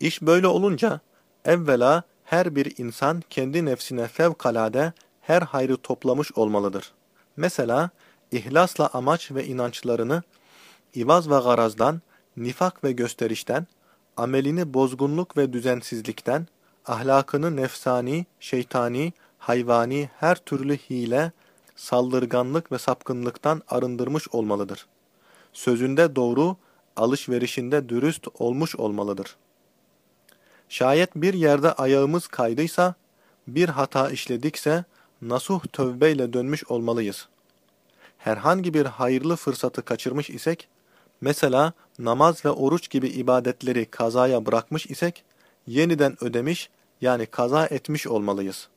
İş böyle olunca, evvela her bir insan kendi nefsine fevkalade her hayrı toplamış olmalıdır. Mesela, ihlasla amaç ve inançlarını, ivaz ve garazdan, nifak ve gösterişten, amelini bozgunluk ve düzensizlikten, ahlakını nefsani, şeytani, hayvani her türlü hile, saldırganlık ve sapkınlıktan arındırmış olmalıdır. Sözünde doğru, alışverişinde dürüst olmuş olmalıdır. Şayet bir yerde ayağımız kaydıysa, bir hata işledikse, nasuh tövbeyle dönmüş olmalıyız. Herhangi bir hayırlı fırsatı kaçırmış isek, mesela namaz ve oruç gibi ibadetleri kazaya bırakmış isek, yeniden ödemiş yani kaza etmiş olmalıyız.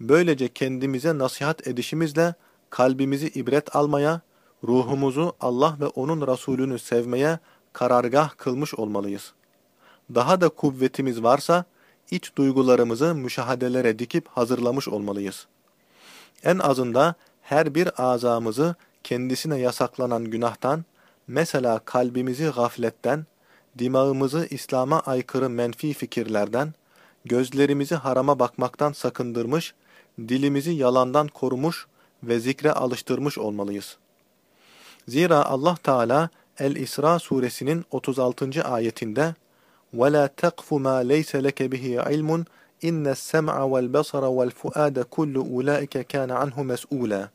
Böylece kendimize nasihat edişimizle kalbimizi ibret almaya, ruhumuzu Allah ve onun Resulünü sevmeye karargah kılmış olmalıyız. Daha da kuvvetimiz varsa, iç duygularımızı müşahadelere dikip hazırlamış olmalıyız. En azında her bir azamızı kendisine yasaklanan günahtan, mesela kalbimizi gafletten, dimağımızı İslam'a aykırı menfi fikirlerden, gözlerimizi harama bakmaktan sakındırmış, dilimizi yalandan korumuş ve zikre alıştırmış olmalıyız. Zira Allah Teala El-İsra suresinin 36. ayetinde وَلَا تَقْفُ مَا لَيْسَ لَكَ بِهِ عِلْمٌ اِنَّ السَّمْعَ وَالْبَصَرَ وَالْفُؤَادَ كُلُّ اُولَٰئِكَ كَانَ عَنْهُ مَسْئُولًا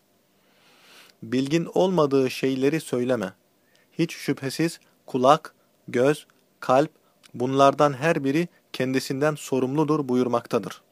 Bilgin olmadığı şeyleri söyleme. Hiç şüphesiz kulak, göz, kalp bunlardan her biri kendisinden sorumludur buyurmaktadır.